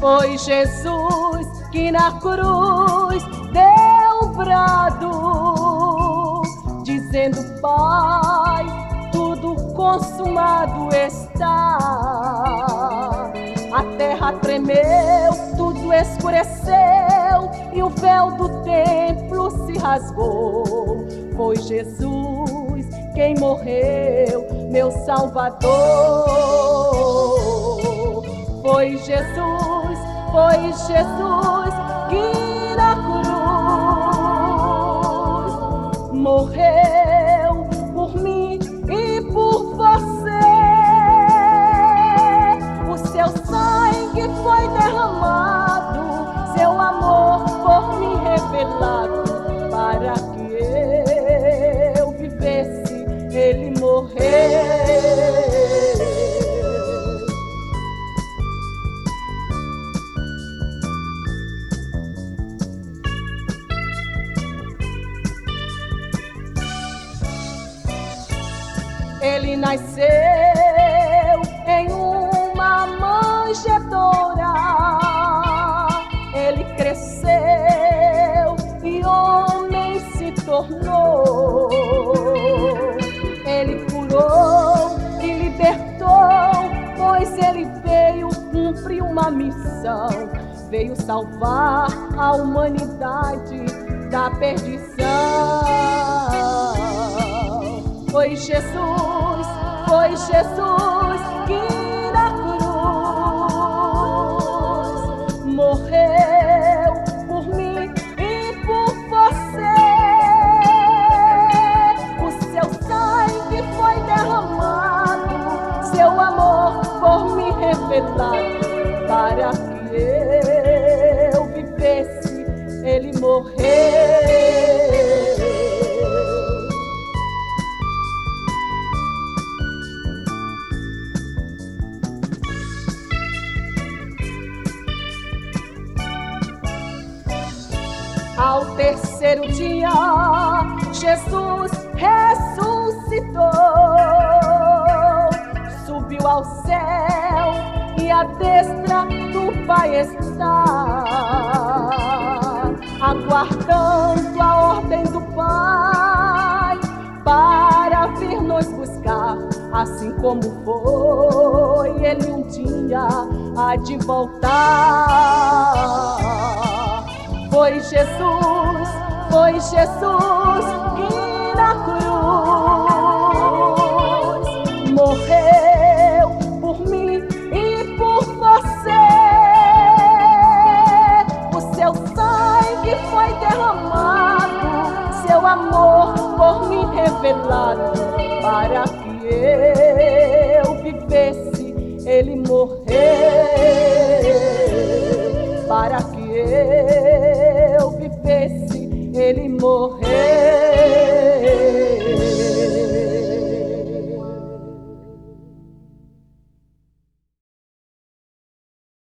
Foi Jesus que na cruz deu um brado, dizendo: Pai, tudo consumado está. A terra tremeu, tudo escureceu e o véu do templo se rasgou. Foi Jesus quem morreu, meu Salvador. Foi Jesus, foi Jesus que na cruz morreu por mim e por você. O seu sangue foi derramado, seu amor por mim revelado, Ele nasceu em uma manjedoura. Ele cresceu e homem se tornou. Ele curou e libertou, pois ele veio cumprir uma missão. Veio salvar a humanidade da perdição. Foi Jesus, foi Jesus que na cruz morreu por mim e por você. O seu sangue foi derramado, seu amor por mim revelado, para que eu vivesse, ele morreu. Ao terceiro dia, Jesus ressuscitou, subiu ao céu e à destra do Pai está, aguardando a ordem do Pai para vir nos buscar, assim como foi ele um dia há de voltar. Foi Jesus, foi Jesus que na cruz morreu por mim e por você. O seu sangue foi derramado, seu amor por mim revelado, para que eu vivesse, ele morreu, para que